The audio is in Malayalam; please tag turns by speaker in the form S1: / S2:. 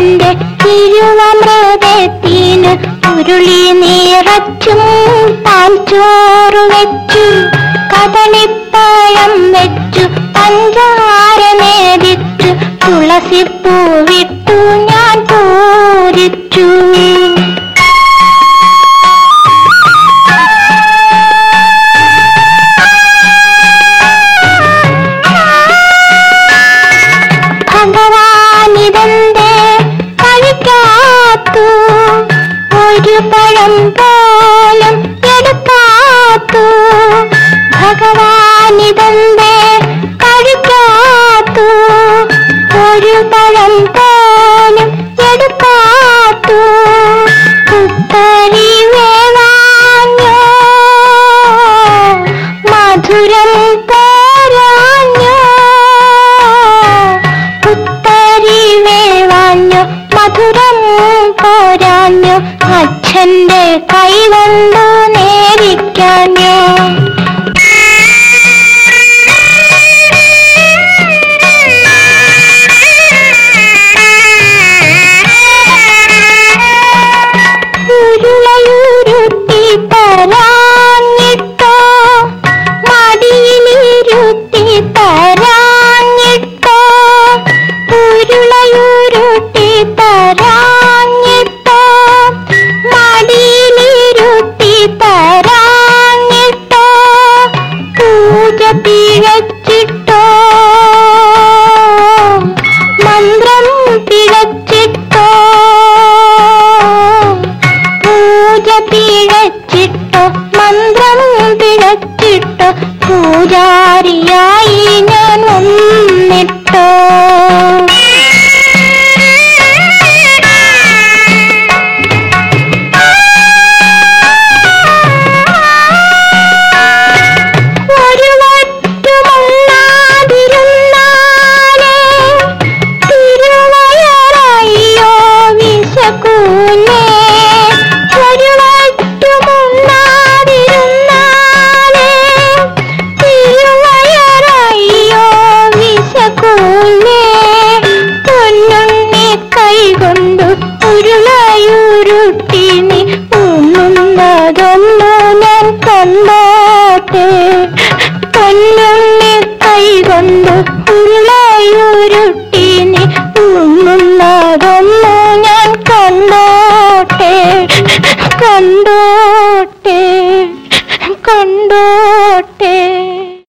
S1: എന്റെ തിരുവമൃതത്തിന് ഉരുളി നിറച്ചും പാൽ ചോറ് വെച്ചു കദളിപ്പഴം പഴം പോലും എടുക്കാത്തു ഭഗവാനിതെന്തേ കഴിക്കാത്തു. ഒരു പഴം പോലും എടുക്കാത്തു കുത്തരി വേവാഞ്ഞോ. മധുരം പോരാഞ്ഞോ. പുത്തരി വേവാഞ്ഞു. മധുരം പോരാഞ്ഞു. അച്ഛന്റെ കൈകൊണ്ടു നേവിക്കാൻ ഞാൻ പൂജ പിഴച്ചിട്ടോ മന്ത്രം പിഴച്ചിട്ടോ പൂജാരിയാ ഇരുട്ടിനി ഉണ്ണുന്നതൊന്നു ഞാൻ കണ്ടാട്ടെ. പൊന്നുണ്ണി കൈകൊണ്ടു ഉള്ളയുരുട്ടിനി ഉണ്ണുന്നതൊന്നു ഞാൻ കണ്ടോട്ടെ. കണ്ടോട്ടെ. കണ്ടോട്ടെ.